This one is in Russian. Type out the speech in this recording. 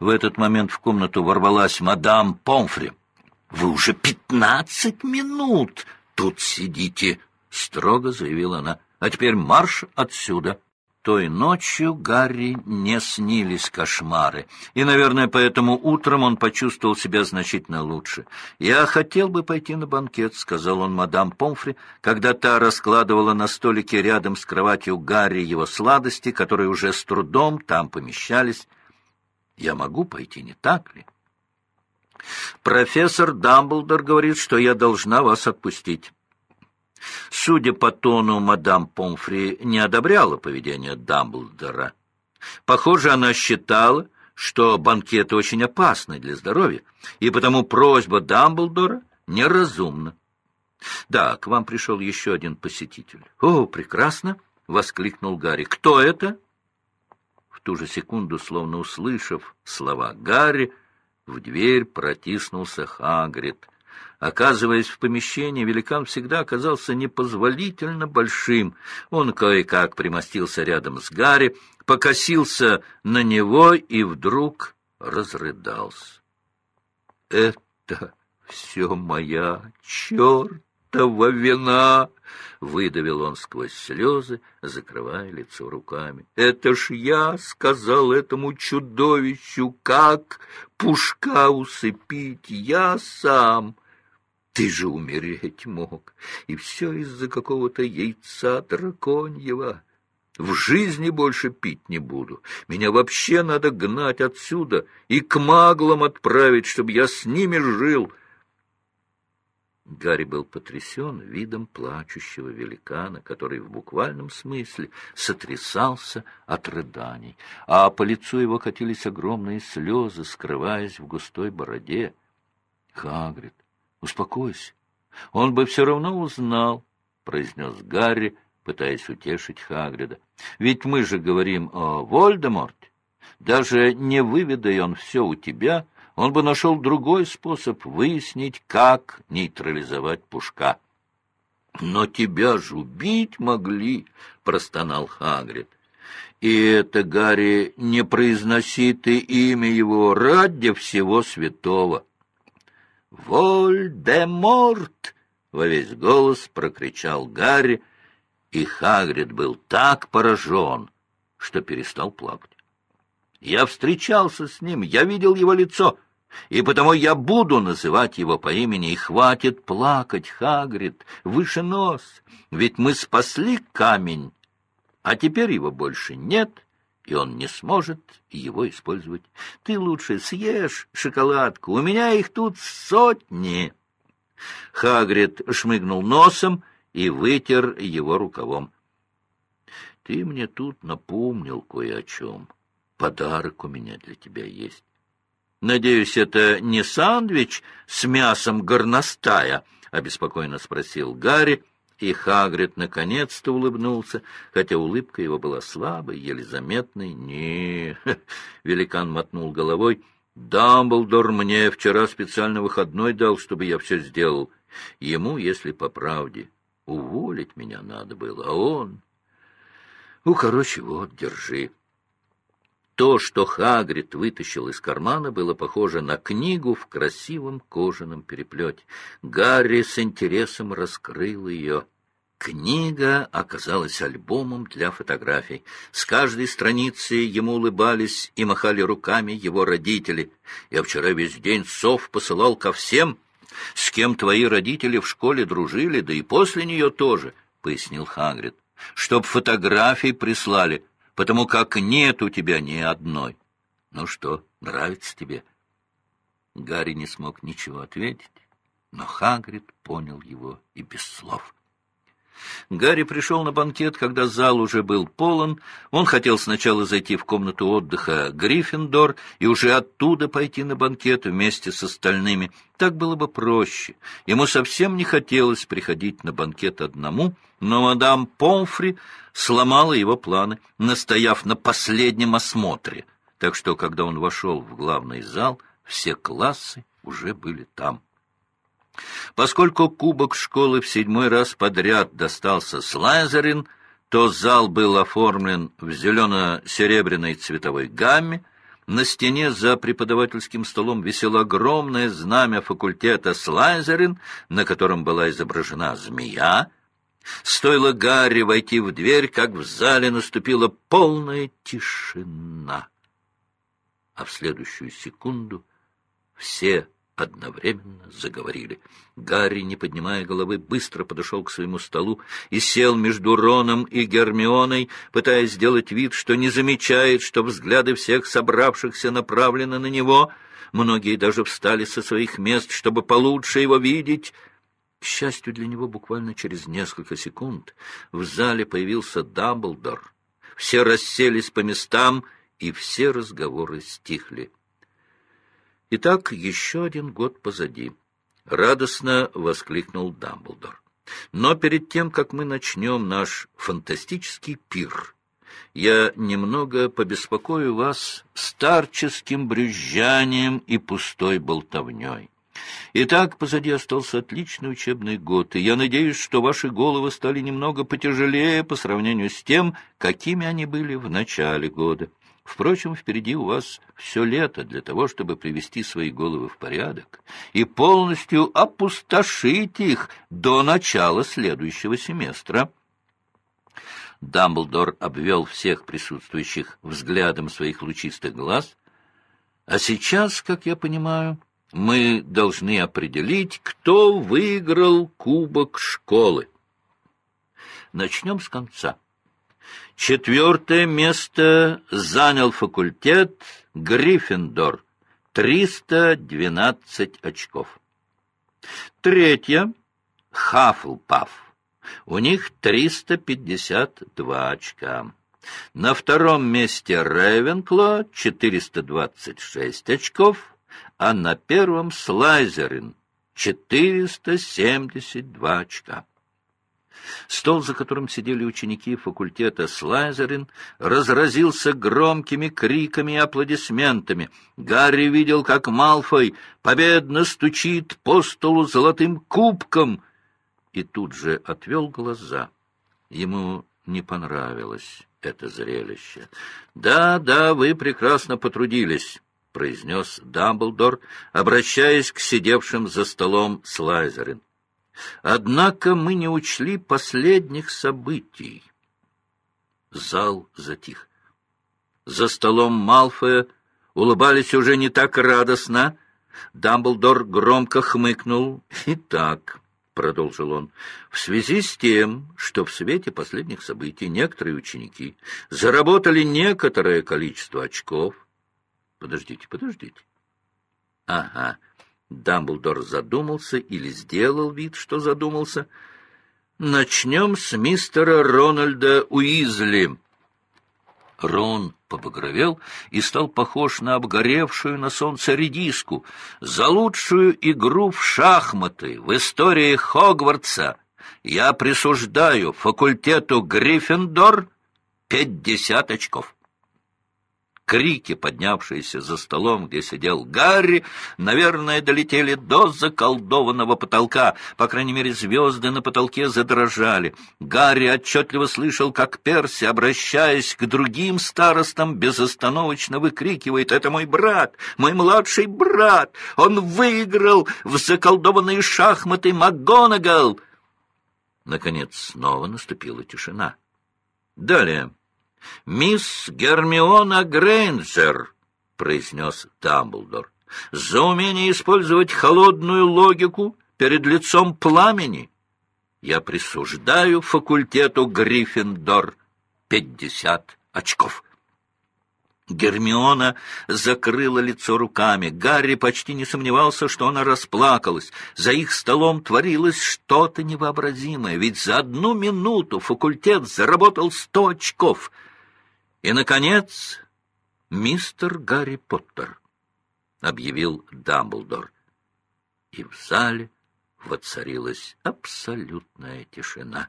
В этот момент в комнату ворвалась мадам Помфри. «Вы уже пятнадцать минут тут сидите!» — строго заявила она. «А теперь марш отсюда!» Той ночью Гарри не снились кошмары, и, наверное, поэтому утром он почувствовал себя значительно лучше. «Я хотел бы пойти на банкет», — сказал он мадам Помфри, когда та раскладывала на столике рядом с кроватью Гарри его сладости, которые уже с трудом там помещались. «Я могу пойти, не так ли?» «Профессор Дамблдор говорит, что я должна вас отпустить». Судя по тону, мадам Помфри не одобряла поведение Дамблдора. Похоже, она считала, что банкеты очень опасны для здоровья, и потому просьба Дамблдора неразумна. «Да, к вам пришел еще один посетитель». «О, прекрасно!» — воскликнул Гарри. «Кто это?» В ту же секунду, словно услышав слова Гарри, в дверь протиснулся Хагрид — Оказываясь в помещении, великан всегда оказался непозволительно большим. Он кое-как примостился рядом с Гарри, покосился на него и вдруг разрыдался. — Это все моя чертова вина! — выдавил он сквозь слезы, закрывая лицо руками. — Это ж я сказал этому чудовищу, как пушка усыпить, я сам! — ты же умереть мог, и все из-за какого-то яйца драконьего. В жизни больше пить не буду. Меня вообще надо гнать отсюда и к маглам отправить, чтобы я с ними жил. Гарри был потрясен видом плачущего великана, который в буквальном смысле сотрясался от рыданий, а по лицу его катились огромные слезы, скрываясь в густой бороде. Хагрид Успокойся. Он бы все равно узнал, — произнес Гарри, пытаясь утешить Хагрида. Ведь мы же говорим о Вольдеморте. Даже не выведай он все у тебя, он бы нашел другой способ выяснить, как нейтрализовать Пушка. — Но тебя же убить могли, — простонал Хагрид. — И это, Гарри, не произноси ты имя его ради всего святого. «Вольдеморт!» — во весь голос прокричал Гарри, и Хагрид был так поражен, что перестал плакать. «Я встречался с ним, я видел его лицо, и потому я буду называть его по имени, и хватит плакать, Хагрид, выше нос, ведь мы спасли камень, а теперь его больше нет» и он не сможет его использовать. Ты лучше съешь шоколадку, у меня их тут сотни. Хагрид шмыгнул носом и вытер его рукавом. Ты мне тут напомнил кое о чем. Подарок у меня для тебя есть. Надеюсь, это не сандвич с мясом горностая? — обеспокоенно спросил Гарри, и Хагрид наконец-то улыбнулся, хотя улыбка его была слабой, еле заметной. не великан мотнул головой. «Дамблдор мне вчера специально выходной дал, чтобы я все сделал. Ему, если по правде, уволить меня надо было, а он...» «Ну, короче, вот, держи». То, что Хагрид вытащил из кармана, было похоже на книгу в красивом кожаном переплете. Гарри с интересом раскрыл ее. Книга оказалась альбомом для фотографий. С каждой страницы ему улыбались и махали руками его родители. Я вчера весь день сов посылал ко всем, с кем твои родители в школе дружили, да и после нее тоже, — пояснил Хагрид, — чтоб фотографии прислали, потому как нет у тебя ни одной. Ну что, нравится тебе? Гарри не смог ничего ответить, но Хагрид понял его и без слов. Гарри пришел на банкет, когда зал уже был полон. Он хотел сначала зайти в комнату отдыха Гриффиндор и уже оттуда пойти на банкет вместе с остальными. Так было бы проще. Ему совсем не хотелось приходить на банкет одному, но мадам Помфри сломала его планы, настояв на последнем осмотре. Так что, когда он вошел в главный зал, все классы уже были там. Поскольку кубок школы в седьмой раз подряд достался Слайзерин, то зал был оформлен в зелено-серебряной цветовой гамме, На стене за преподавательским столом висело огромное знамя факультета Слайзерин, на котором была изображена змея. Стоило Гарри войти в дверь, как в зале наступила полная тишина. А в следующую секунду все одновременно заговорили. Гарри, не поднимая головы, быстро подошел к своему столу и сел между Роном и Гермионой, пытаясь сделать вид, что не замечает, что взгляды всех собравшихся направлены на него. Многие даже встали со своих мест, чтобы получше его видеть. К счастью для него, буквально через несколько секунд в зале появился Дамблдор. Все расселись по местам, и все разговоры стихли. Итак, еще один год позади. Радостно воскликнул Дамблдор. Но перед тем, как мы начнем наш фантастический пир, я немного побеспокою вас старческим брюзжанием и пустой болтовней. Итак, позади остался отличный учебный год, и я надеюсь, что ваши головы стали немного потяжелее по сравнению с тем, какими они были в начале года. Впрочем, впереди у вас все лето для того, чтобы привести свои головы в порядок и полностью опустошить их до начала следующего семестра. Дамблдор обвел всех присутствующих взглядом своих лучистых глаз. А сейчас, как я понимаю, мы должны определить, кто выиграл кубок школы. Начнем с конца. Четвертое место занял факультет Гриффиндор. 312 очков. Третье — Хафлпаф. У них 352 очка. На втором месте Рейвенкло 426 очков, а на первом Слайзерин 472 очка. Стол, за которым сидели ученики факультета Слайзерин, разразился громкими криками и аплодисментами. Гарри видел, как Малфой победно стучит по столу золотым кубком, и тут же отвел глаза. Ему не понравилось это зрелище. «Да, да, вы прекрасно потрудились», — произнес Дамблдор, обращаясь к сидевшим за столом Слайзерин. Однако мы не учли последних событий. Зал затих. За столом Малфоя улыбались уже не так радостно. Дамблдор громко хмыкнул. «Итак», — продолжил он, — «в связи с тем, что в свете последних событий некоторые ученики заработали некоторое количество очков...» «Подождите, подождите». «Ага, Дамблдор задумался или сделал вид, что задумался. «Начнем с мистера Рональда Уизли». Рон побагровел и стал похож на обгоревшую на солнце редиску. За лучшую игру в шахматы в истории Хогвартса я присуждаю факультету Гриффиндор пятьдесят очков. Крики, поднявшиеся за столом, где сидел Гарри, наверное, долетели до заколдованного потолка. По крайней мере, звезды на потолке задрожали. Гарри отчетливо слышал, как Перси, обращаясь к другим старостам, безостановочно выкрикивает «Это мой брат! Мой младший брат! Он выиграл в заколдованные шахматы МакГонагал!» Наконец снова наступила тишина. Далее. «Мисс Гермиона Грейнджер», — произнес Дамблдор, — «за умение использовать холодную логику перед лицом пламени я присуждаю факультету Гриффиндор пятьдесят очков». Гермиона закрыла лицо руками. Гарри почти не сомневался, что она расплакалась. За их столом творилось что-то невообразимое, ведь за одну минуту факультет заработал сто очков — и, наконец, мистер Гарри Поттер, — объявил Дамблдор. И в зале воцарилась абсолютная тишина.